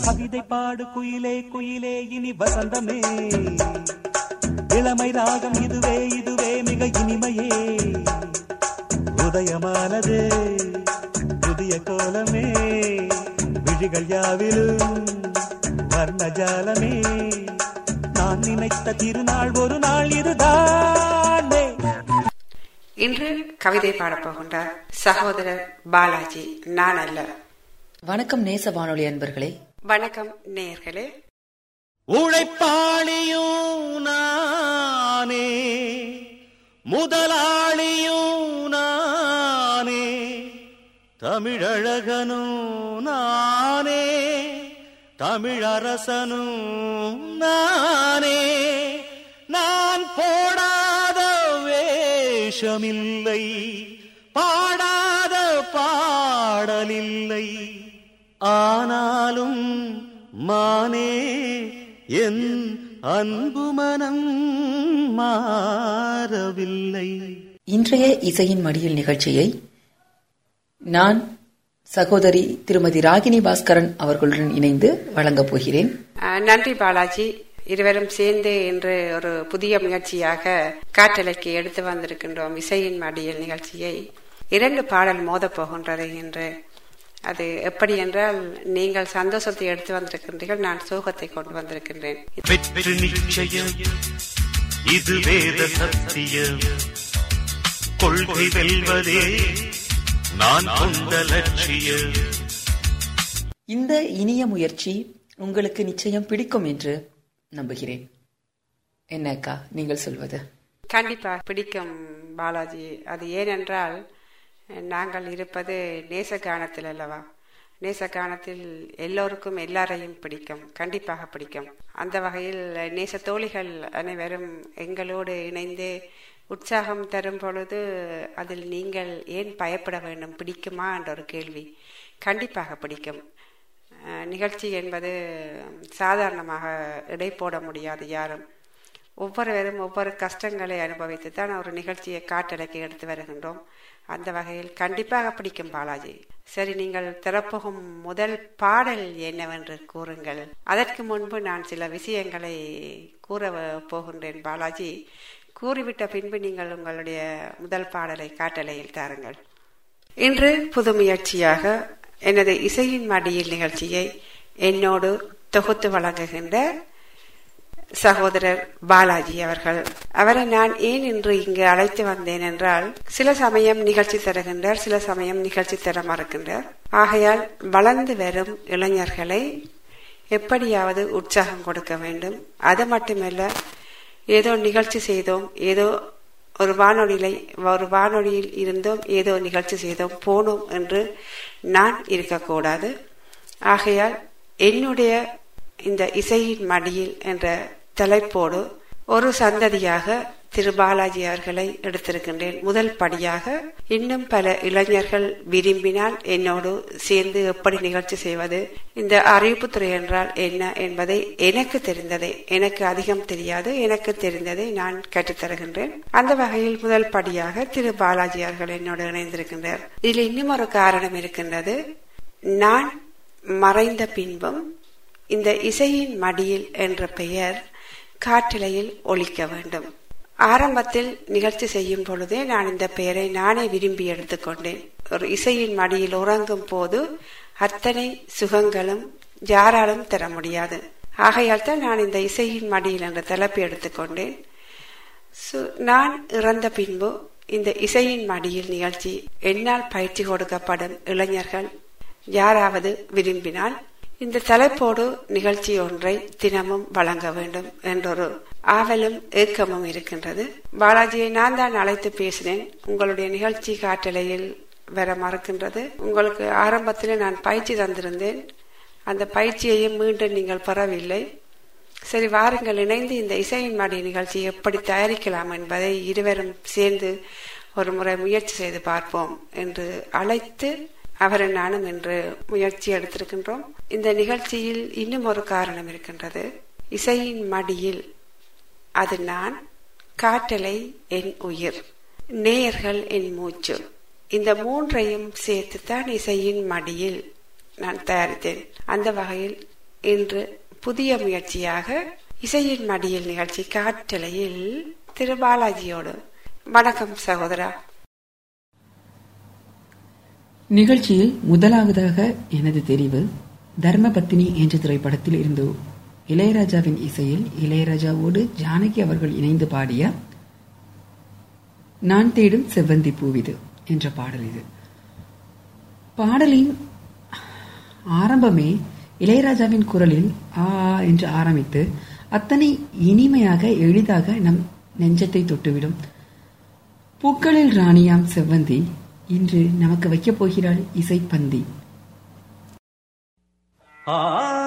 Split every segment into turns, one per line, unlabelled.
கவிதை பாடு குயிலே குயிலே இனி வசந்தமே. இளமை ராகம் இதுவே இதுவே மிக இனிமையே. உதயமானது புதிய கோலமே. விழிகள் யாவிலும் வர்ணஜாலமே நான் நினைத்த திருநாள் ஒரு நாள் இதுதானே.
இன்று கவிதை பாடப் போகின்றார் சகோதரர் பாலாஜி. நான் அல்ல.
வணக்கம் நேச வானொலி அன்பர்களே.
வணக்கம் நேர்களே
உழைப்பாளியும் நானே முதலாளியும் நானே தமிழழகனும் நானே தமிழரசனும் நானே. நான் போடாத வேஷமில்லை பாடாத பாடலில்லை. ஆனாலும் மானே என் அன்பு மனம் மாறவில்லை.
இன்றைய இசையின் மடியில் நிகழ்ச்சியை நான் சகோதரி திருமதி ராகினி பாஸ்கரன் அவர்களுடன் இணைந்து வழங்கப் போகிறேன்.
நன்றி பாலாஜி. இருவரும் சேர்ந்து இன்று ஒரு புதிய முயற்சியாக காற்றலைக்கு எடுத்து வந்திருக்கின்றோம். இசையின் மடியில் நிகழ்ச்சியை இரண்டு பாடல் மோதப் போகின்றது என்று அது எப்படி என்றால் நீங்கள் சந்தோஷத்தை எடுத்து வந்திருக்கின்றீர்கள் நான் சோகத்தை கொண்டு வந்திருக்கின்றேன்.
இது வேத சத்தியம். கொள்கை வெல்வதே நான் கொண்ட
இந்த இனிய முயற்சி உங்களுக்கு நிச்சயம் பிடிக்கும் என்று நம்புகிறேன். என்ன அக்கா நீங்கள் சொல்வது?
கண்டிப்பா பிடிக்கும் பாலாஜி. அது ஏனென்றால் நாங்கள் இருப்பது நேசகானத்தில் அல்லவா நேசகானத்தில் எல்லோருக்கும் எல்லாரையும் பிடிக்கும் கண்டிப்பாக பிடிக்கும். அந்த வகையில் நேச தோழிகள் அனைவரும் எங்களோடு இணைந்து உற்சாகம் தரும் பொழுது அதில் நீங்கள் ஏன் பயப்பட வேண்டும் பிடிக்குமா என்ற ஒரு கேள்வி கண்டிப்பாக பிடிக்கும். நிகழ்ச்சி என்பது சாதாரணமாக இடை போட முடியாது யாரும். ஒவ்வொருவரும் ஒவ்வொரு கஷ்டங்களை அனுபவித்து தான் ஒரு நிகழ்ச்சியை காட்டடக்கி எடுத்து வருகின்றோம். அந்த வகையில் கண்டிப்பாக பிடிக்கும் பாலாஜி. சரி நீங்கள் திறப்புகும் முதல் பாடல் என்னவென்று கூறுங்கள். அதற்கு முன்பு நான் சில விஷயங்களை கூற போகின்றேன் பாலாஜி. கூறிவிட்ட பின்பு நீங்கள் உங்களுடைய முதல் பாடலை காட்டலையில் தாருங்கள். இன்று புது முயற்சியாக எனது இசையின் மடியில் நிகழ்ச்சியை என்னோடு தொகுத்து வழங்குகின்ற சகோதரர் பாலாஜி அவர்கள் அவரை நான் ஏன் இன்று இங்கு அழைத்து வந்தேன் என்றால் சில சமயம் நிகழ்ச்சி தருகின்றார் சில சமயம் நிகழ்ச்சி தர மறுக்கின்றார். ஆகையால் வளர்ந்து வரும் இளைஞர்களை எப்படியாவது உற்சாகம் கொடுக்க வேண்டும். அது மட்டுமல்ல ஏதோ நிகழ்ச்சி செய்தோம் ஏதோ ஒரு வானொலியில ஒரு வானொலியில் இருந்தோம் ஏதோ நிகழ்ச்சி செய்தோம் போனோம் என்று நான் இருக்கக்கூடாது. ஆகையால் என்னுடைய இந்த இசையின் மடியில் என்ற தலைப்போடு ஒரு சந்ததியாக திரு பாலாஜி அவர்களை எடுத்திருக்கின்றேன். முதல் படியாக இன்னும் பல இளைஞர்கள் விரும்பினால் என்னோடு சேர்ந்து எப்படி நிகழ்ச்சி செய்வது இந்த அறிவிப்புத்துறை என்றால் என்ன என்பதை எனக்கு தெரிந்ததை எனக்கு அதிகம் தெரியாது எனக்கு தெரிந்ததை நான் கற்றுத்தருகின்றேன். அந்த வகையில் முதல் படியாக திரு பாலாஜி அவர்கள் என்னோடு இணைந்திருக்கின்றார். இதில் இன்னும் ஒரு காரணம் இருக்கின்றது. நான் மறைந்த பின்பும் இந்த இசையின் மடியில் என்ற பெயர் காற்றிலையில் ஒழிக்க வேண்டும். ஆரம்பத்தில் நிகழ்ச்சி செய்யும் பொழுதே நான் இந்த பெயரை நானே விரும்பி எடுத்துக்கொண்டேன். ஒரு இசையின் மடியில் உறங்கும் போது அத்தனை சுகங்களும் யாராலும் தர முடியாது. ஆகையால் தான் நான் இந்த இசையின் மடியில் என்ற தலைப்பு எடுத்துக்கொண்டேன். சு- நான் இறந்த பின்பு இந்த இசையின் மடியில் நிகழ்ச்சி என்னால் பயிற்சி கொடுக்கப்படும் இளைஞர்கள் யாராவது விரும்பினால் இந்த தலைப்போடு நிகழ்ச்சி ஒன்றை தினமும் வழங்க வேண்டும் என்றொரு ஆவலும் ஏக்கமும் இருக்கின்றது. பாலாஜியை நான் தான் அழைத்து பேசினேன். உங்களுடைய நிகழ்ச்சி காட்டலையில் வர மறக்கின்றது. உங்களுக்கு ஆரம்பத்தில் நான் பயிற்சி தந்திருந்தேன். அந்த பயிற்சியையும் மீண்டும் நீங்கள் பெறவில்லை. சரி வாருங்கள் இணைந்து இந்த இசையின் மாடி நிகழ்ச்சி எப்படி தயாரிக்கலாம் என்பதை இருவரும் சேர்ந்து ஒரு முறை முயற்சி செய்து பார்ப்போம் என்று அழைத்து அவரை நானும் என்று முயற்சி எடுத்திருக்கின்றோம். இந்த நிகழ்ச்சியில் இன்னும் ஒரு காரணம் இருக்கின்றது. இசையின் மடியில் அது நான் காற்றலை என் உயிர் நேயர்கள் என் மூச்சு. இந்த மூன்றையும் சேர்த்துத்தான் இசையின் மடியில் நான் தயாரித்தேன். அந்த வகையில் இன்று புதிய முயற்சியாக இசையின் மடியில் நிகழ்ச்சி காற்றலையில் திரு பாலாஜியோடு. வணக்கம் சகோதரா.
நிகழ்ச்சியில் முதலாவதாக எனது தெரிவு தர்மபத்தினி என்ற திரைப்படத்தில் இருந்து இளையராஜாவின் இசையில் இளையராஜாவோடு ஜானகி அவர்கள் இணைந்து பாடிய நான் தேடும் செவ்வந்தி பூவிது என்ற பாடல் இது. பாடலின் ஆரம்பமே இளையராஜாவின் குரலில் ஆ என்று ஆரம்பித்து அத்தனை இனிமையாக எளிதாக நம் நெஞ்சத்தை தொட்டுவிடும். பூக்களில் ராணியாம் செவ்வந்தி இன்று நமக்கு வைக்கப் போகிறாள் இசைப்பந்தி.
ஆ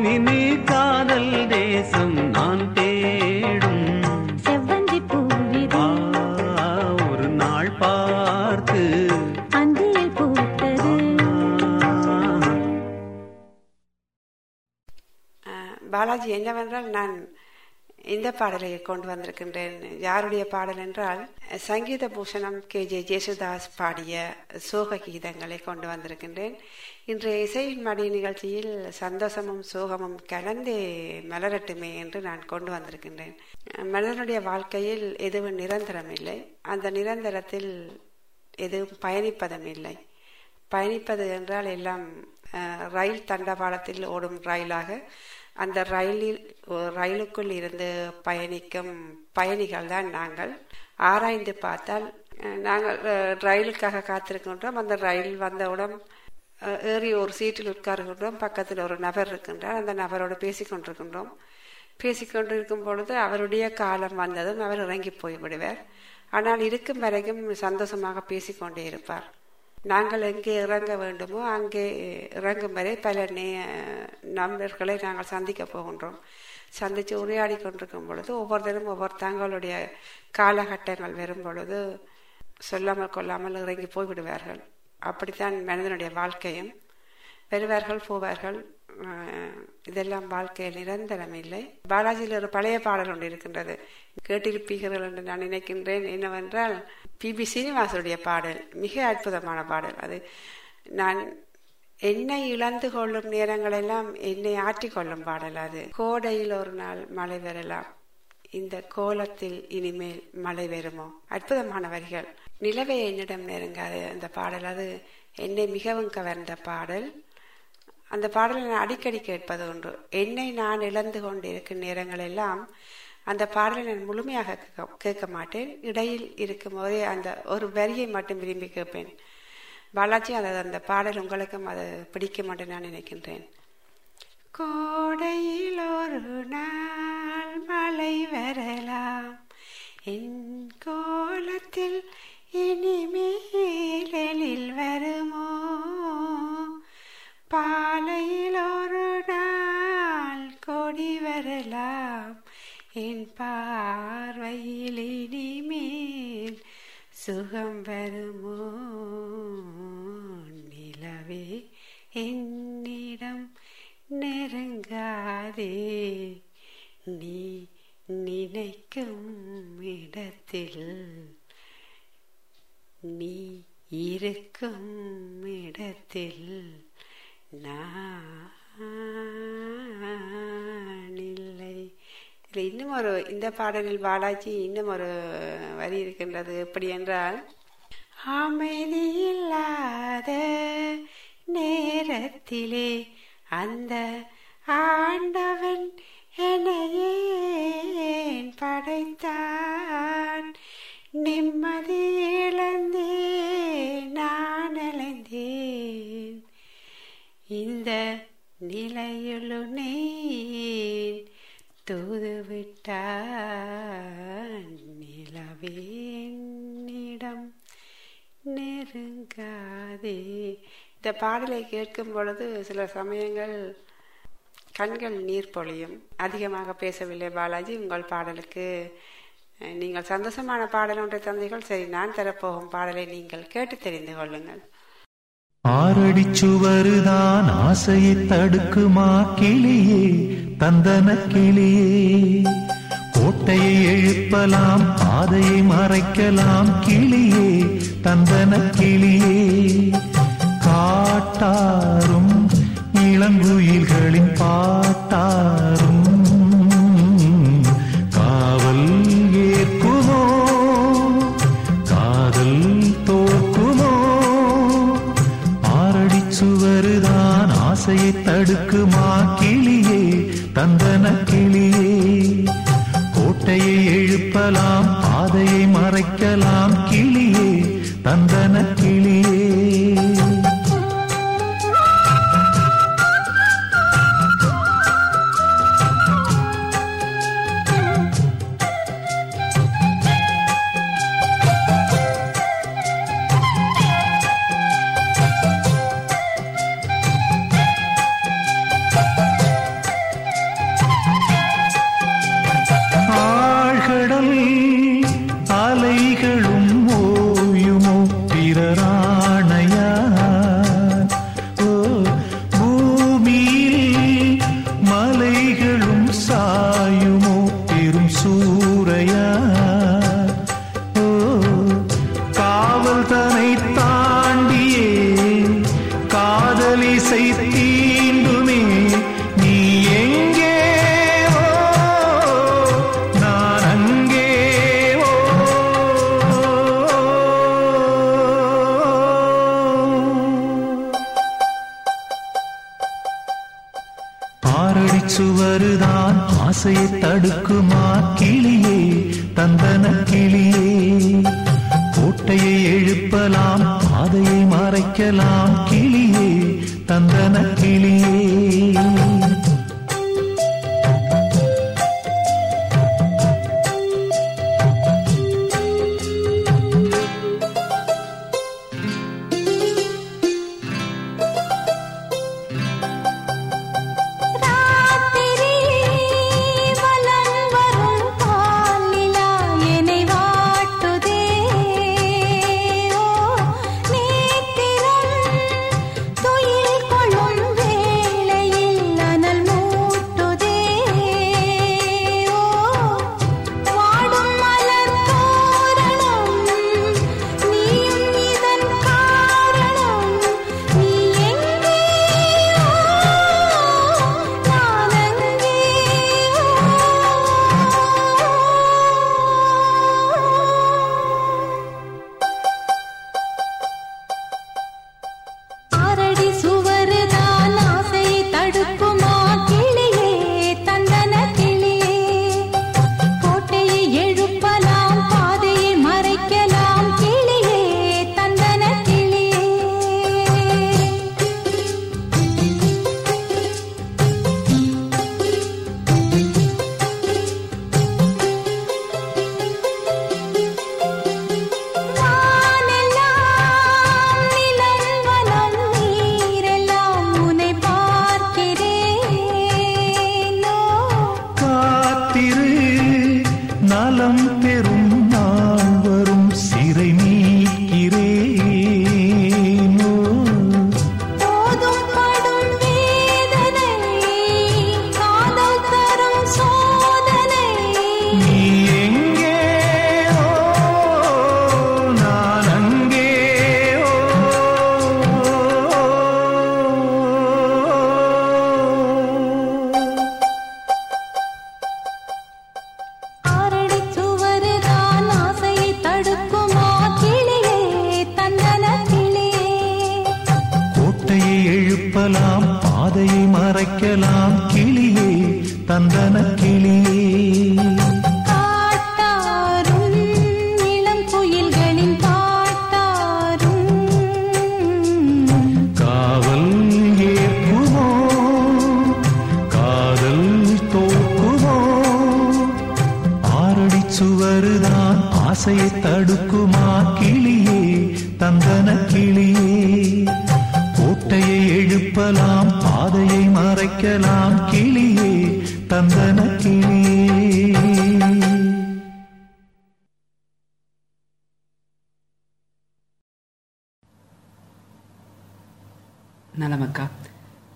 இனி காதல் தேசம் நான் தேடும். செவ்வந்தி பூவிதே ஒரு நாள் பார்த்து. அந்தியில் பூத்தது.
அஹ், பாலாஜி என்னவென்றால் நான் இந்த பாடலை கொண்டு வந்திருக்கின்றேன். யாருடைய பாடல் என்றால் சங்கீத பூஷணம் கே. ஜே. ஜேசுதாஸ் பாடிய சோக கீதங்களை கொண்டு வந்திருக்கின்றேன். இன்றைய இசையின் மடி நிகழ்ச்சியில் சந்தோஷமும் சோகமும் கலந்தே மலரட்டுமே என்று நான் கொண்டு வந்திருக்கின்றேன். மனிதனுடைய வாழ்க்கையில் எதுவும் நிரந்தரம் இல்லை. அந்த நிரந்தரத்தில் எதுவும் பயணிப்பதும் இல்லை. பயணிப்பது என்றால் எல்லாம் ரயில் தண்டவாளத்தில் ஓடும் ரயிலாக அந்த ரயிலில் ரயிலுக்குள் இருந்து பயணிக்கும் பயணிகள் தான் நாங்கள். ஆராய்ந்து பார்த்தால் நாங்கள் ரயிலுக்காக காத்திருக்கின்றோம். அந்த ரயில் வந்தவுடன் ஏறி ஒரு சீட்டில் உட்காருகின்றோம். பக்கத்தில் ஒரு நபர் இருக்கின்றார். அந்த நபரோடு பேசிக்கொண்டிருக்கின்றோம். பேசிக்கொண்டிருக்கும் பொழுது அவருடைய காலம் வந்ததும் அவர் இறங்கி போய்விடுவார். ஆனால் இருக்கும் வரைக்கும் சந்தோஷமாக பேசிக்கொண்டே இருப்பார். நாங்கள் எங்கே இறங்க வேண்டுமோ அங்கே இறங்கும் வரை பல நே நண்பர்களை நாங்கள் சந்திக்க போகின்றோம். சந்தித்து உரையாடி கொண்டிருக்கும் பொழுது ஒவ்வொருத்தரும் ஒவ்வொரு தங்களுடைய காலகட்டங்கள் வரும் பொழுது சொல்லாமல் கொள்ளாமல் இறங்கி போய்விடுவார்கள். அப்படித்தான் மனிதனுடைய வாழ்க்கையும். வருவார்கள் போவார்கள். இதெல்லாம் வாழ்க்கையில் நிரந்தரம் இல்லை. பாலாஜியில் ஒரு பழைய பாடல் ஒன்று இருக்கின்றது. கேட்டிருப்பீர்கள் என்று நான் நினைக்கின்றேன். என்னவென்றால் பிபி சீனிவாசனுடைய பாடல் மிக அற்புதமான பாடல் அது. நான் என்னை இழந்து கொள்ளும் நேரங்களெல்லாம் என்னை ஆற்றிக்கொள்ளும் பாடல் அது. கோடையில் ஒரு நாள் மழை வரலாம். இந்த கோலத்தில் இனிமேல் மழை வருமோ? அற்புதமான வரிகள். நிலவே என்னிடம் நெருங்காது அந்த பாடல். அது என்னை மிகவும் கவர்ந்த பாடல். அந்த பாடலை நான் அடிக்கடி கேட்பது ஒன்று என்னை நான் இழந்து கொண்டிருக்கும் நேரங்களெல்லாம் எல்லாம் அந்த பாடலை நான் முழுமையாக கேட்க- கேட்க மாட்டேன். இடையில் இருக்கும் போதே அந்த ஒரு வரியை மட்டும் விரும்பி கேட்பேன். பாலாஜி அது அந்த பாடல் உங்களுக்கும் அது பிடிக்கும் என்று நான் நினைக்கின்றேன். கோடையில் ஒரு நாள் மழை வரலாம். என் கோலத்தில் இனிமேலில் வருமோ? பாலையில் ஒரு நாள் கொடி வரலாம். என் பார்வையில் இனிமேல் சுகம் வருமோ? நிலவே என்னிடம் நெருங்காதே. நீ நினைக்கும் இடத்தில் நீ இருக்கும் இடத்தில் நான் இதில் இன்னும் ஒரு இந்த பாடலில் பாலாஜி இன்னும் ஒரு வரி இருக்கின்றது. எப்படி என்றால் அமைதியில்லாத நேரத்திலே அந்த ஆண்டவன் என்னையேன் படைத்தான்? நிம்மதி இழந்தேன் நான் இழந்தேன் இந்த நிலையுளுனே தூது விட்டான் நிலவே நெருங்காதே. இந்த பாடலை கேட்கும் பொழுது சில சமயங்கள் கண்கள் நீர் பொழியும். அதிகமாக பேசவில்லை பாலாஜி உங்கள் பாடலுக்கு நீங்கள் சந்தோஷமான பாடல் ஒன்றை தந்தீர்கள். சரி நான் தரப்போகும் பாடலை நீங்கள் கேட்டு தெரிந்து கொள்ளுங்கள்.
ஆறடி சுவருதான் ஆசையை தடுக்குமா கிளியே தந்தன கிளியே. கோட்டையை எழுப்பலாம் பாதையை மறைக்கலாம் கிளியே தந்தன கிளியே. காட்டாரும் இளங்குயில்களின் பாட்டாரும் ஆறடி சுவருதான் ஆசையை தடுக்குமா? கிளியே தந்தன கிளியே. கோட்டையை எழுப்பலாம் பாதையை மறைக்கலாம். கிளியே தந்தன கிளியே. தடுக்குமா கிளியே தந்தன கிளியே. கோட்டையை எழுப்பலாம் பாதையை மறைக்கலாம் கிளியே தந்தன கிளியே.
நலமக்கா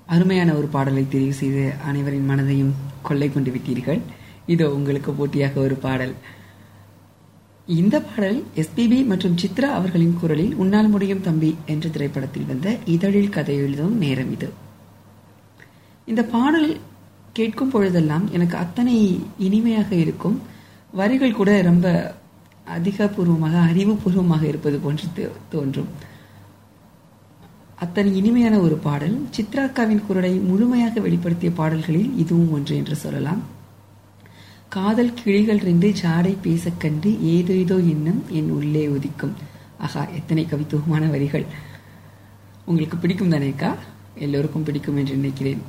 அருமையான ஒரு பாடலை தெரிவு செய்து அனைவரின் மனதையும் கொள்ளை கொண்டு விட்டீர்கள். இதோ உங்களுக்கு போட்டியாக ஒரு பாடல். இந்த பாடல் எஸ்பிபி மற்றும் சித்ரா அவர்களின் குரலில் உன்னால் முடியும் தம்பி என்ற திரைப்படத்தில் வந்த இதழில் கதை எழுதும் நேரம் இது. இந்த பாடல் கேட்கும் பொழுதெல்லாம் எனக்கு அத்தனை இனிமையாக இருக்கும். வரிகள் கூட ரொம்ப அதிகபூர்வமாக அறிவுபூர்வமாக இருப்பது போன்று தோ- தோன்றும். அத்தனை இனிமையான ஒரு பாடல். சித்ராக்காவின் குரலை முழுமையாக வெளிப்படுத்திய பாடல்களில் இதுவும் ஒன்று என்று சொல்லலாம். காதல் கிளிகள் ரெண்டு ஜாடை பேசக் கண்டு ஏதேதோ எண்ணம் என் உள்ளே ஒதிக்கும் ஆஹா எத்தனை கவித்துவமான வரிகள். உங்களுக்கு பிடிக்கும் தானேக்கா எல்லோருக்கும் பிடிக்கும் என்று நினைக்கிறேன்.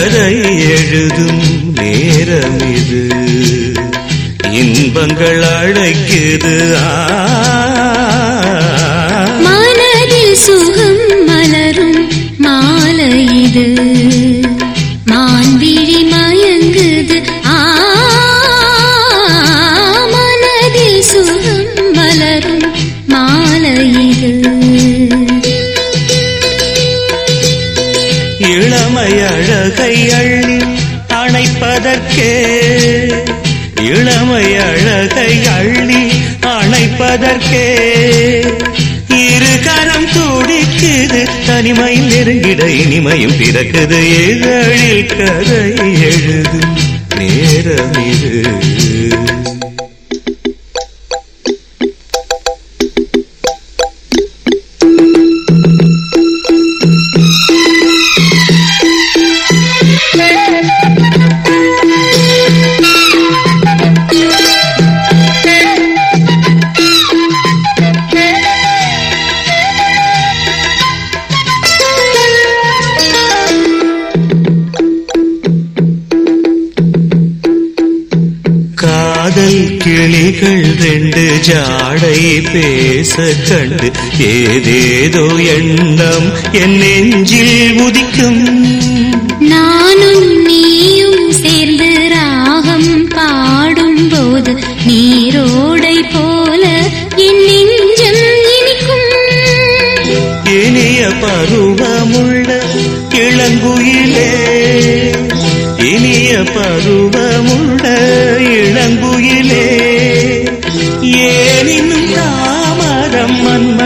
கதை எழுதும் நேரம் இது இன்பங்கள் அழைக்குது ஆ அழைப்பதற்கே இளமை அழகை அள்ளி அணைப்பதற்கே. இரு கரம் துடிக்குது தனிமையில் நெருங்கிட இனிமையும் பிறக்குது. இதழில் கதை எழுதும் நேரம் இது ரெண்டு ஜாடை பேச கண்டு ஏதேதோ எண்ணம் என் நெஞ்சில் உதிக்கும்.
நானும் நீயும் சேர்ந்து ராகம் பாடும்போது நீரோடை போல என் நெஞ்சம் இனிக்கும்.
இனிய பருவமுள்ள இளங்குயிலே இனிய பருவமுள்ள இளங்குயிலே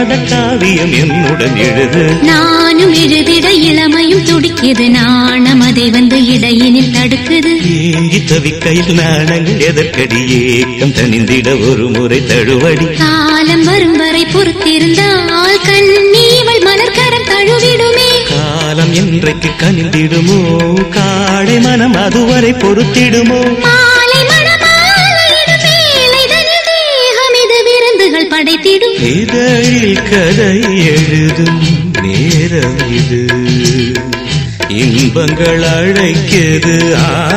மன்மத காவியம் என்னுடன் எழுது.
நானும் எழுதிட இளமையும் துடிக்குது. நாணம் அதை வந்து இடையினில் தடுக்குது.
ஏங்கி தவிக்கையில் நாணங்கள் எதற்கடி? ஏக்கம் தனிந்திட ஒரு முறை தழுவடி.
காலம் வரும் வரை பொறுத்திருந்தால் கண்ணீவள் மலர்கரம் தழுவிடுமே
காலம் என்றைக்கு கனிந்திடுமோ? காடை மனம் அதுவரை பொறுத்திடுமோ? இதழில் கதை எழுதும் நேரம் இது. இன்பங்கள் அழைக்கிறது ஆ.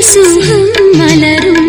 சுகம் மலரும்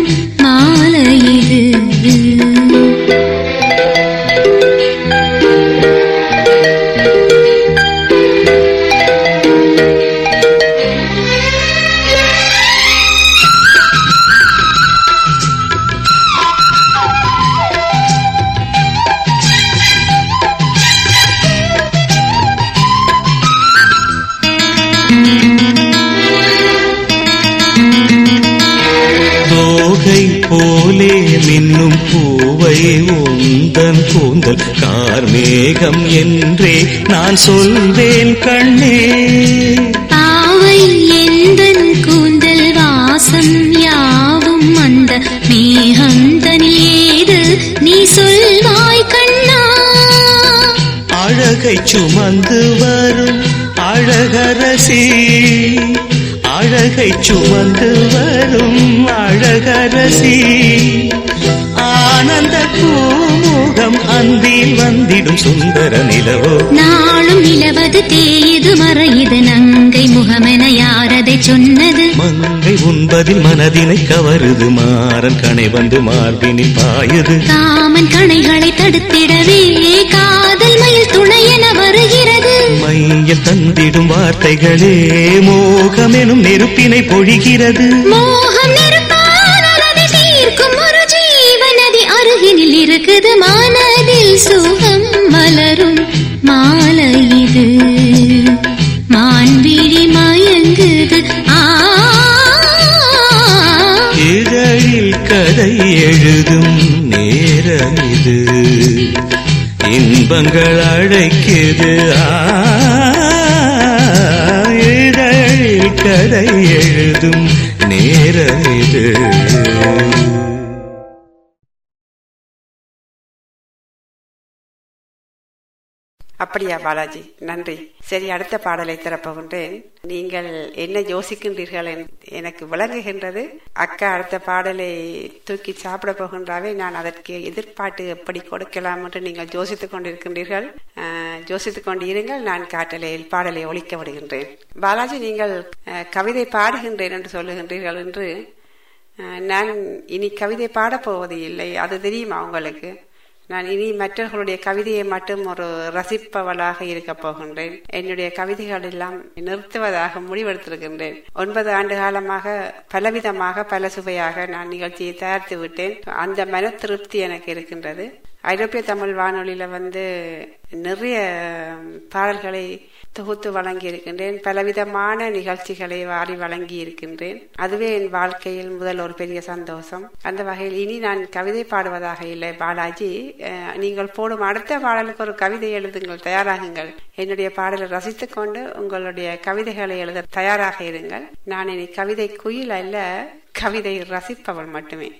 கார்மேகம் என்றே நான் சொல்வேன் கண்ணே.
பாவை எந்தன் கூந்தல் வாசம் யாவும் அந்த மேகந்தனில் ஏது? நீ சொல்வாய் கண்ணா.
அழகை சுமந்து வரும் அழகரசி. அழகை சுமந்து வரும் அழகரசி. ஆனந்த பூமுகம் அந்தில் வந்திடும் சுந்தர நிலவோ?
நாளும் நிலவது தேயுது மறையுது நங்கை முகமென யாரதை சொன்னது?
மங்கை உண்பதில் மனதினை கவருது மாறன் கணை வந்து மார்பினில் பாயுது.
காமன் கணைகளை தடுத்திடவே காதல் மயில் துணையென வருகிறது.
மையில் தந்திடும் வார்த்தைகளே மோகமெனும் நெருப்பினை பொழிகிறது.
மோகம் நெருப்பானால்
இன்பங்கள் அழைக்குது. ஆ, இதழில் கதை எழுதும் நேரம் இது.
அப்படியா பாலாஜி? நன்றி. சரி அடுத்த பாடலை தரப்போகின்றேன் நீங்கள் என்ன யோசிக்கின்றீர்கள் என்- எனக்கு விளங்குகின்றது. அக்கா அடுத்த பாடலை தூக்கி சாப்பிட போகின்றாவே நான் அதற்கு எதிர்பார்ட்டு எப்படி கொடுக்கலாம் என்று நீங்கள் யோசித்துக் கொண்டிருக்கின்றீர்கள். அஹ், யோசித்துக் கொண்டு இருங்கள் நான் காட்டலையில் பாடலை ஒழிக்க விடுகின்றேன். பாலாஜி நீங்கள் கவிதை பாடுகின்றேன் என்று சொல்லுகின்றீர்கள் என்று நான் இனி கவிதை பாடப்போவது இல்லை அது தெரியுமா உங்களுக்கு? நான் இனி மற்றவர்களுடைய கவிதையை மட்டும் ஒரு ரசிப்பவளாக இருக்க போகின்றேன். என்னுடைய கவிதைகள் எல்லாம் நிறுத்துவதாக முடிவெடுத்திருக்கின்றேன். ஒன்பது ஆண்டு காலமாக பலவிதமாக பல சுவையாக நான் நிகழ்ச்சியை தயாரித்து விட்டேன். அந்த மன திருப்தி எனக்கு இருக்கின்றது. ஐரோப்பிய தமிழ் வானொலியில வந்து நிறைய பாடல்களை தொகுத்து வழங்கி இருக்கின்றேன் பலவிதமான நிகழ்ச்சிகளை வாரி வழங்கி இருக்கின்றேன் அதுவே என் வாழ்க்கையில் முதல் ஒரு பெரிய சந்தோஷம். அந்த வகையில் இனி நான் கவிதை பாடுவதாக இல்லை. பாலாஜி நீங்கள் போடும் அடுத்த பாடலுக்கு ஒரு கவிதை எழுதுங்கள். தயாராகுங்கள். என்னுடைய பாடலை ரசித்துக் கொண்டு உங்களுடைய கவிதைகளை எழுத தயாராக இருங்கள். நான் இனி கவிதை குயில் அல்ல கவிதை ரசிப்பவள் மட்டுமே.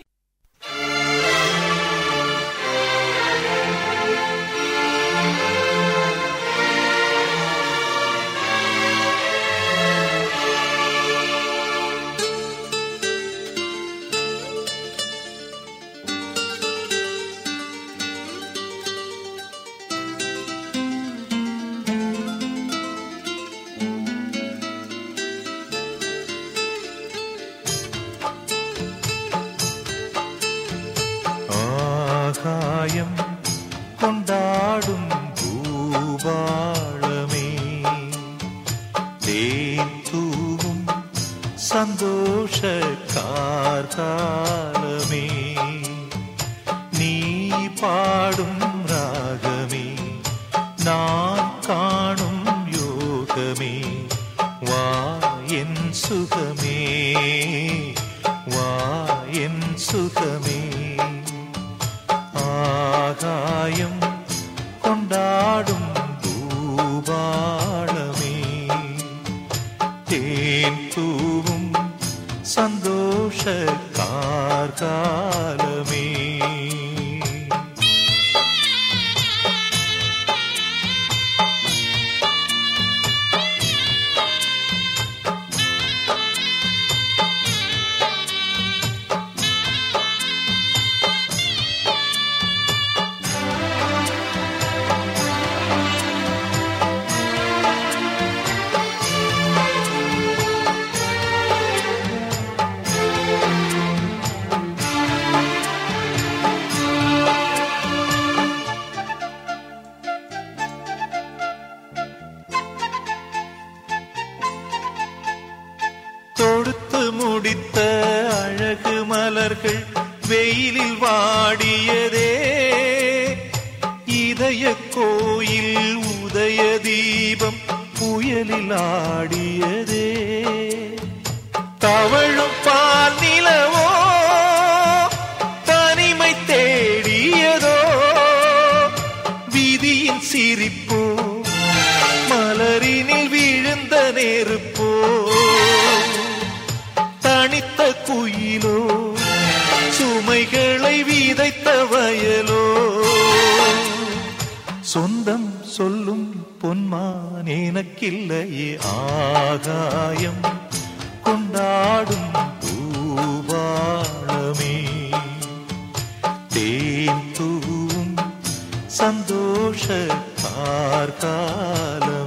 சுகமே. வா சுகமே. ஆகாயம் கொண்டாடும் நேருப்போ தனித்த குயிலோ சுமைகளை விதைத்த வயலோ. சொந்தம் சொல்லும் பொன்மான் எனக்கில்லையே ஆகாயம் கொண்டாடும் பூவாளமே தேன் தூவும் சந்தோஷ கார்காலமே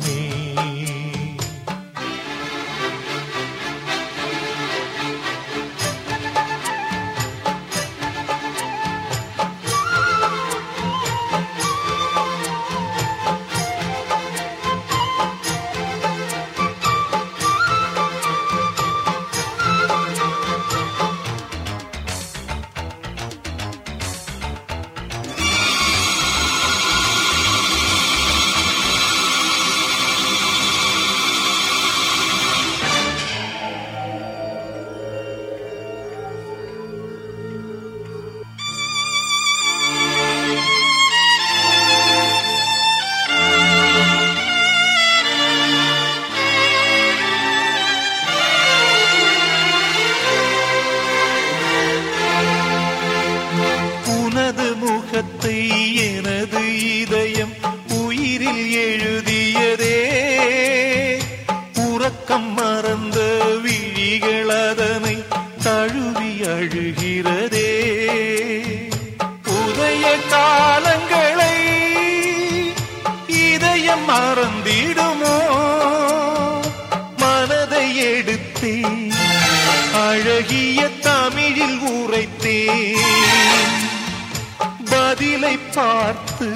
பார்த்து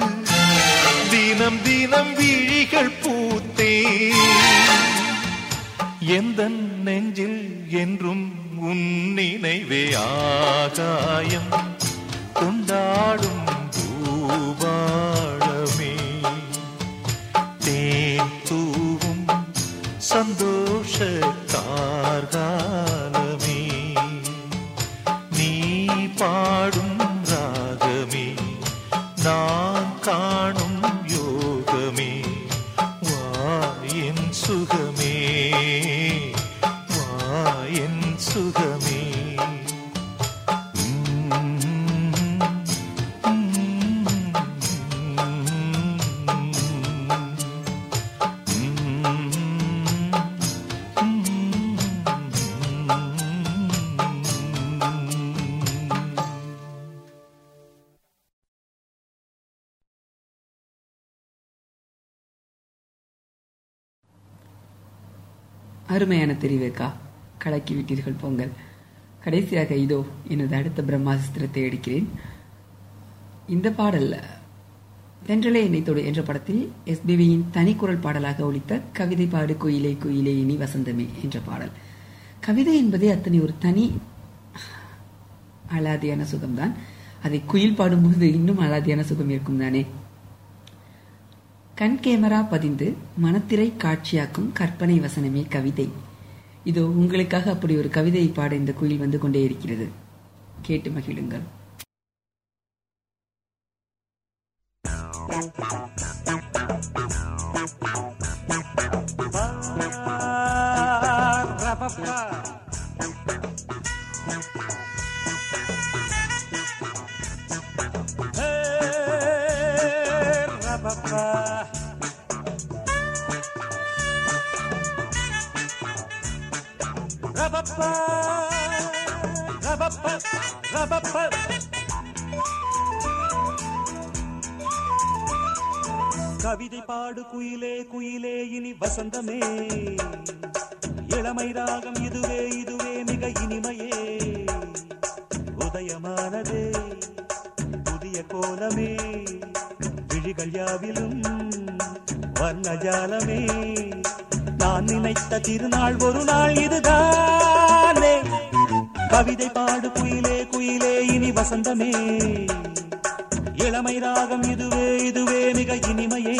தினம் தினம் விழிகள் பூத்தே எந்த நெஞ்சில் என்றும் உன் நினைவே ஆகாயம் கொண்டாடும்
அருமையான தெரிவேக்கா. கலக்கி விட்டீர்கள் பொங்கல். கடைசியாக இதோ எனது அடுத்த பிரம்மாஸ்திரத்தை எடுக்கிறேன். இந்த பாடல் தென்றலே என்னைத்தோடு என்ற படத்தில் எஸ்பிபியின் தனிக்குரல் பாடலாக ஒழித்த கவிதை பாடு குயிலே குயிலே இனி வசந்தமே என்ற பாடல். கவிதை என்பதே அத்தனை ஒரு தனி அலாதியான சுகம்தான். அதை குயில் பாடும்போது இன்னும் அலாதியான சுகம் இருக்கும் தானே? கண் கேமரா பதிந்து மனத்திரை காட்சியாக்கும் கற்பனை வசனமே கவிதை. இதோ உங்களுக்காக அப்படி ஒரு கவிதையை பாட இந்த குயில் வந்து கொண்டே இருக்கிறது. கேட்டு மகிழுங்கள்.
கவிதை பாடு குயிலே குயிலே இனி வசந்தமே. இளமை ராகம் இதுவே இதுவே மிக இனிமையே. உதயமானதே புதிய கோலமே. விழிகள் யாவிலும் வர்ணஜாலமே. நான் நினைத்த திருநாள் ஒரு நாள் இதுதானே கவிதை பாடு குயிலே குயிலே இனி வசந்தமே இளமை ராகம் இதுவே இதுவே மிக இனிமையே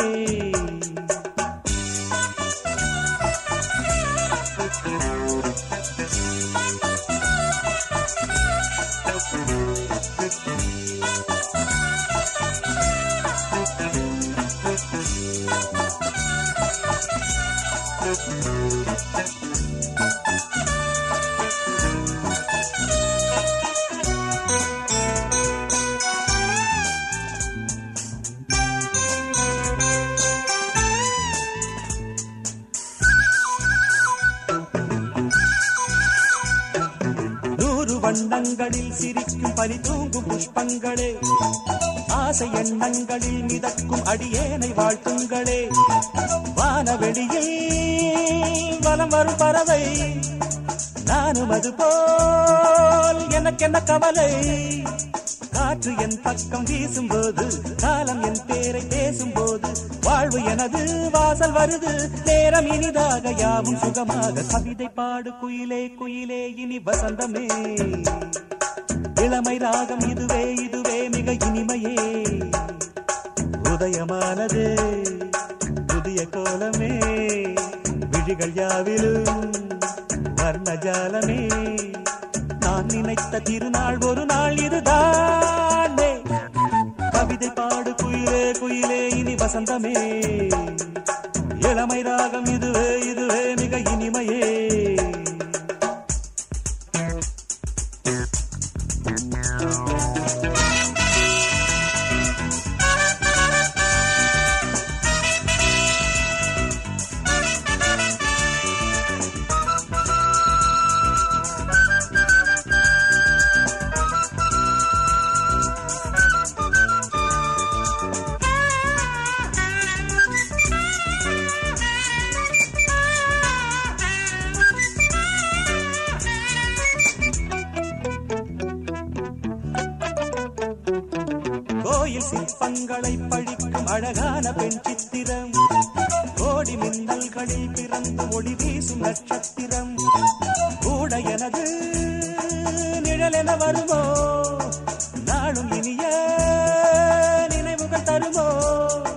சிரிக்கும் தூங்கும் புஷ்பங்களே. ஆசை எண்ணங்களில் மிதக்கும் அடியேனை வாழ்த்துங்களே. வானவெளியில் வலம் வரும் பறவை. நானும் அது போல் எனக்கென்ன கவலை? காற்று என் பக்கம் வீசும்போது காலம் என் பேரை பேசும்போது வாழ்வு எனது வாசல் வருது. நேரம் இனிதாக யாவும் சுகமாக. கவிதை பாடு குயிலே குயிலே இனி வசந்தமே. இளமை ராகம் இதுவே இதுவே மிக இனிமையே. உதயமானது புதிய கோலமே. விழிகள் யாவிலும் வர்ணஜாலமே நான் நினைத்த திருநாள் ஒரு நாள் இதுதானே. கவிதை பாடு குயிலே குயிலே இனி வசந்தமே. இளமை ராகம் இதுவே இதுவே மிக இனிமையே. நினைவுகள்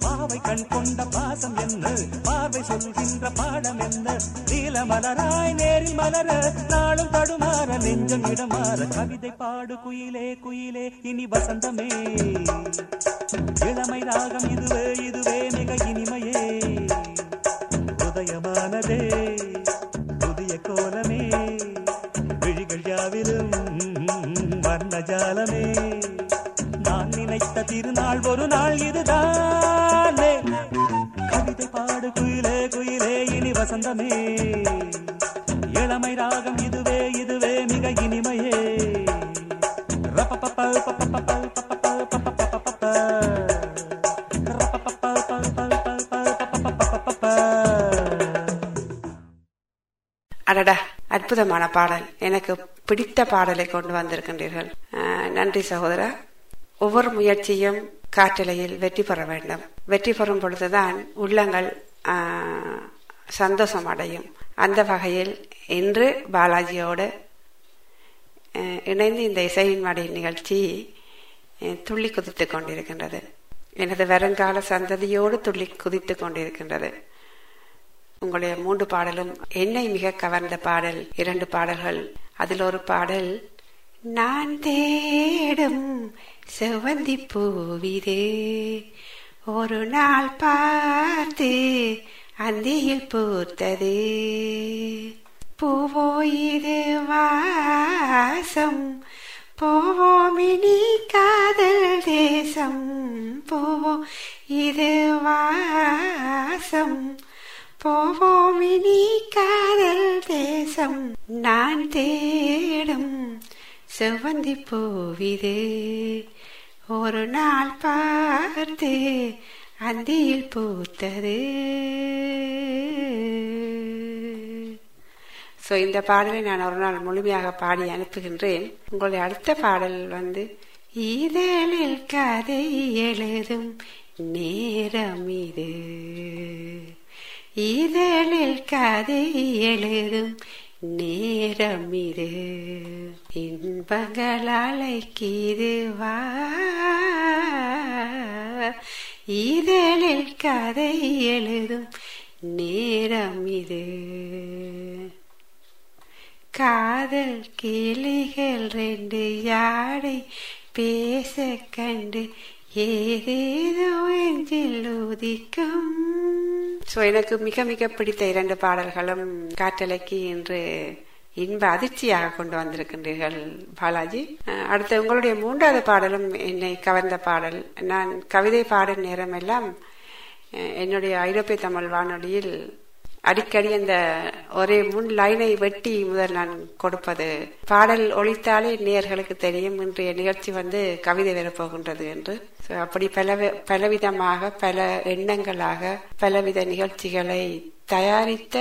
பாவை கண் கொண்ட பாசம் என்ன? பாவை சொல்கின்ற பாடம் என்ன? நீல மலராய் நேரில் மலர நாளும் தடுமாற நெஞ்சம் இடமாற கவிதை பாடு குயிலே குயிலே இனி வசந்தமே. இளமை ராகம் இதுவே இதுவே மிக இனிமையே. உதயமானதே புதிய கோலமே. விழிகள் யாவிலும் வர்ணஜாலமே நான் நினைத்த திருநாள் ஒரு நாள் இதுதானே. கவிதை பாடு குயிலே குயிலே இனி வசந்தமே. இளமை ராகம் இதுவே இதுவே மிக இனிமையே. ரப்பப்பப்ப, பப்பப்பப்ப,
அடடா அற்புதமான பாடல். எனக்கு பிடித்த பாடலை கொண்டு வந்திருக்கின்றீர்கள். நன்றி சகோதரா. ஒவ்வொரு முயற்சியும் காற்றலையில் வெற்றி பெற வேண்டும். வெற்றி பெறும் பொழுதுதான் உள்ளங்கள் சந்தோஷம் அடையும் அந்த வகையில் இன்று பாலாஜியோடு இணைந்து இந்த இசையின் மடை நிகழ்ச்சி துள்ளி குதித்துக் கொண்டிருக்கின்றது. எனது வருங்கால சந்ததியோடு துள்ளி குதித்துக் கொண்டிருக்கின்றது. உங்களுடைய மூன்று பாடலும் என்னை மிக கவர்ந்த பாடல். இரண்டு பாடல்கள். அதில் ஒரு பாடல் நான் தேடும் செவ்வந்தி பூவிதே ஒரு நாள் பார்த்து அந்தியில் பூத்தது. பூவோ இது வாசம். போவோ மினி காதல் தேசம். போவோ இது வாசம். போவோ மினி காதல் தேசம். நான் தேடும் செவ்வந்தி பூவிதே ஒரு நாள் பார்த்து அந்தியில் பூத்தது. ஸோ இந்த பாடலை நான் ஒரு நாள் முழுமையாக பாடி அனுப்புகின்றேன். உங்களுடைய அடுத்த பாடல் வந்து இதழில் கதை எழுதும் நேரம் இது. இதழில் கதை எழுதும் நேரம் இது. இன்பங்கள் வா. இதழில் கதை எழுதும் நேரம் இது. காதல் கிளிகள் ரெண்டு யாடை பேச கண்டு ஏதேதோ எஞ்சில் உதிக்கும். ஸோ எனக்கு மிக மிக பிடித்த இரண்டு பாடல்களும் காற்றலைக்கு என்று இன்ப அதிர்ச்சியாக கொண்டு வந்திருக்கின்றீர்கள் பாலாஜி. அடுத்த அடுத்து உங்களுடைய மூன்றாவது பாடலும் என்னை கவர்ந்த பாடல். நான் கவிதை பாடும் நேரம் எல்லாம் என்னுடைய ஐரோப்பிய தமிழ் வானொலியில் அடிக்கடி அந்த ஒரே முன் லைனை வெட்டி முதல் நான் கொடுப்பது. பாடல் ஒழித்தாலே நேர்களுக்கு தெரியும் இன்றைய நிகழ்ச்சி வந்து கவிதை வரப்போகின்றது என்று. அப்படி பல பலவிதமாக பல எண்ணங்களாக பலவித நிகழ்ச்சிகளை தயாரித்த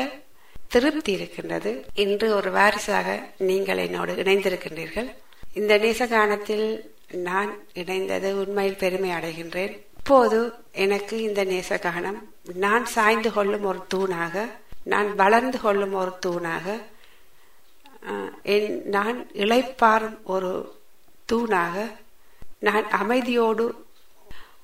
திருப்தி இருக்கின்றது இன்று ஒரு வாரிசாக நீங்கள் என்னோடு இணைந்திருக்கின்றீர்கள். இந்த நேசகானத்தில் நான் இணைந்தது உண்மையில் பெருமை அடைகின்றேன். இப்போது எனக்கு இந்த நேசகானம் நான் சாய்ந்து கொள்ளும் ஒரு தூணாக நான் வளர்ந்து கொள்ளும் ஒரு தூணாக என்- நான் இளைப்பாறும் ஒரு தூணாக நான் அமைதியோடு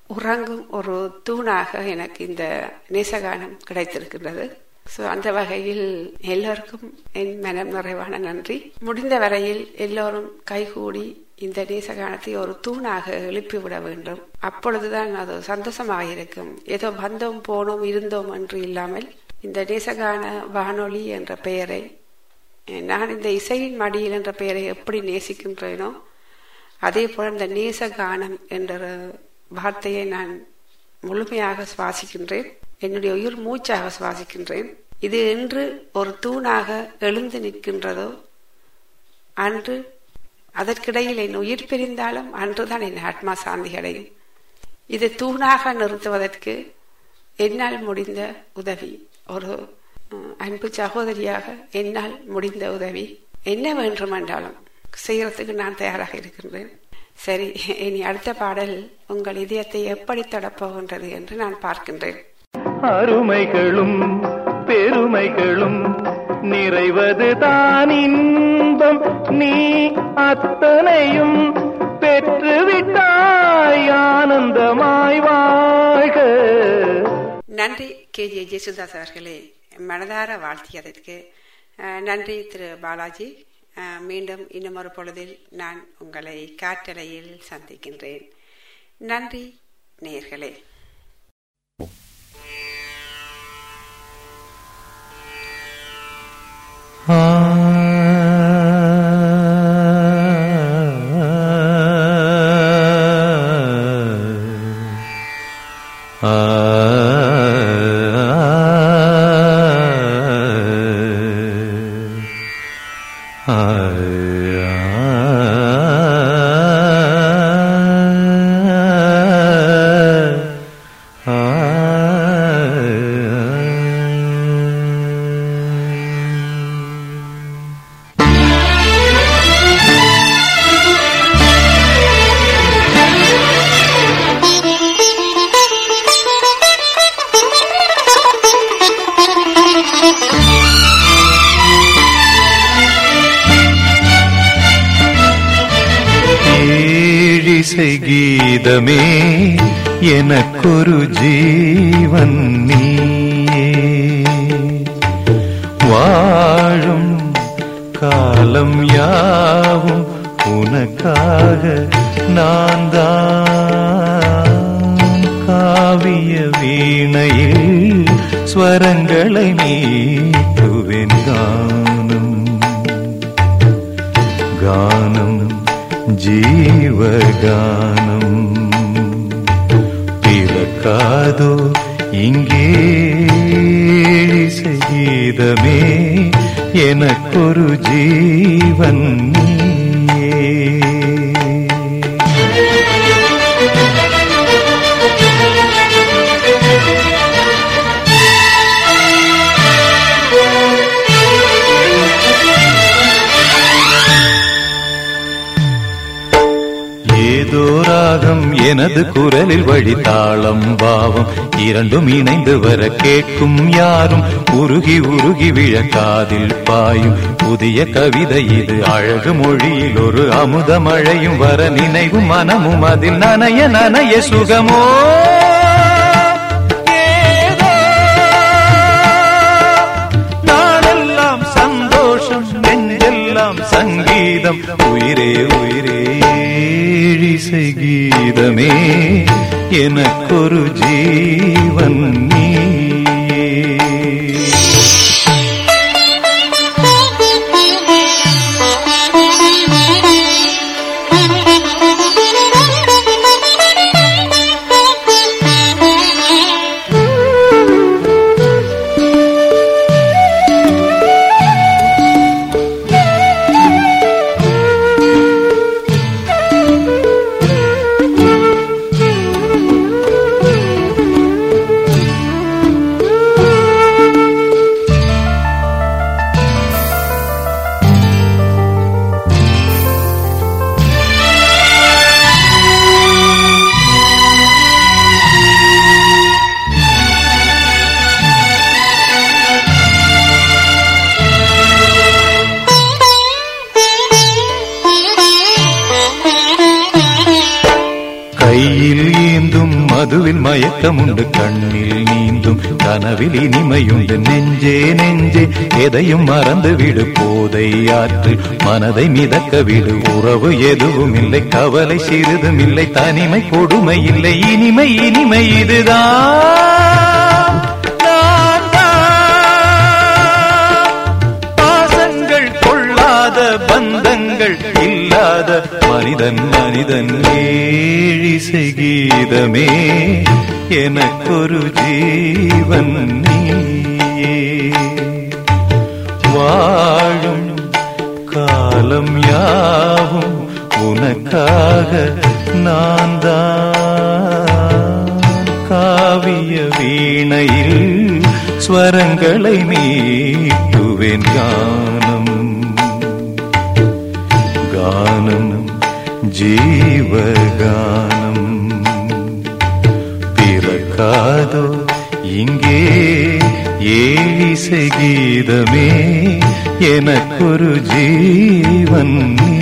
உறங்கும் ஒரு தூணாக எனக்கு இந்த நேசகானம் கிடைத்திருக்கின்றது. ஸோ அந்த வகையில் எல்லோருக்கும் என் மனம் நிறைவான நன்றி. முடிந்த வரையில் எல்லோரும் கைகூடி இந்த நேசகானத்தை ஒரு தூணாக எழுப்பிவிட வேண்டும். அப்பொழுதுதான் அது சந்தோஷமாக இருக்கும் ஏதோ வந்தோம் போனோம் இருந்தோம் என்று இல்லாமல் இந்த நேசகான வானொலி என்ற பெயரை நான் இந்த இசையின் மடியில் என்ற பெயரை எப்படி நேசிக்கின்றேனோ அதே போல இந்த நேசகானம் என்ற வார்த்தையை நான் முழுமையாக சுவாசிக்கின்றேன். என்னுடைய உயிர் மூச்சாக சுவாசிக்கின்றேன். இது என்று ஒரு தூணாக எழுந்து நிற்கின்றதோ அன்று அதற்கிடையில் என் உயிர் பிரிந்தாலும் அன்றுதான் என் ஆத்மா சாந்தி அடையும் இது தூணாக நிறுத்துவதற்கு என்னால் முடிந்த உதவி. ஒரு அன்பு சகோதரியாக என்னால் முடிந்த உதவி. என்ன வேண்டுமென்றாலும் செய்யறதுக்கு நான் தயாராக இருக்கின்றேன். சரி இனி அடுத்த பாடல் உங்கள் இதயத்தை எப்படி தொடப்போகின்றது என்று நான் பார்க்கின்றேன்.
அருமைகளும் பெருமைகளும் நிறைவது தான் இன்பம். நீ அத்தனையும் பெற்றுவிட்டாய் ஆனந்தமாய் வாழ்க.
நன்றி கே. ஜே ஜெசுதாஸ் அவர்களே மனதார வாழ்த்தியதற்கு நன்றி திரு. பாலாஜி. மீண்டும் இன்னும் ஒரு பொழுதில் நான் உங்களை காற்றலையில் சந்திக்கின்றேன். நன்றி
நேர்களே. ஏதோ ராகம் எனது குரலில் வழி தாளம் பாவம். இரண்டும் இணைந்து வர கேட்கும் யாரும் உருகி உருகி விழக்காதில் பாயும். புதிய கவிதை இது அழகு மொழியில் ஒரு அமுத மழையும் வர நினைவும் மனமும் அதில் நனைய நனைய சுகமோ? சந்தோஷம் நெஞ்செல்லாம் சங்கீதம். உயிரே உயிர் கீதமே எனக்கொரு ஜீவன் நீயே மதுவில் மயக்கமுண்டு கண்ணில் நீந்தும் கனவில் இனிமையுண்டு. நெஞ்சே நெஞ்சே எதையும் மறந்து விடு. போதை ஆற்று மனதை மிதக்க விடு. உறவு எதுவும் இல்லை கவலை சிறிதும் இல்லை. தனிமை கொடுமை இல்லை இனிமை இனிமை இதுதான். பாசங்கள் கொள்ளாத பந்தங்கள் இல்லாத மனிதன் மனிதன் ஏ ஏழிசை கீதமே எனக்கொரு ஜீவன் நீயே. வாழும் காலம் யாவும் உனக்காக நான் தான் காவிய வீணையில் ஸ்வரங்களை மீட்டுவேன் கானம். கானம் ஜீவகானம். பிறக்காதோ இங்கே ஏழிசை கீதமே எனக்கொரு ஜீவன் நீ